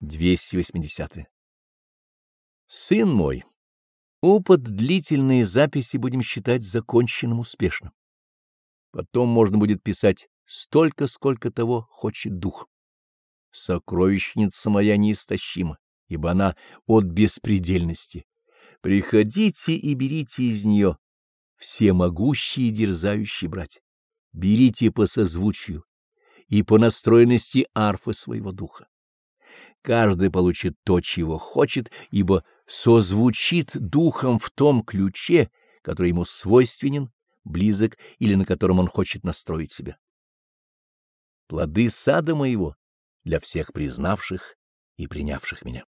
280. Сын мой, опыт длительной записи будем считать законченным успешным. Потом можно будет писать столько, сколько того хочет дух. Сокровищница моя неистощима, ибо она от беспредельности. Приходите и берите из нее все могущие и дерзающие брать. Берите по созвучию и по настроенности арфы своего духа. Каждый получит то, чего хочет, ибо созвучит духом в том ключе, который ему свойственен, близок или на котором он хочет настроить себя. Плоды сада моего для всех признавших и принявших меня.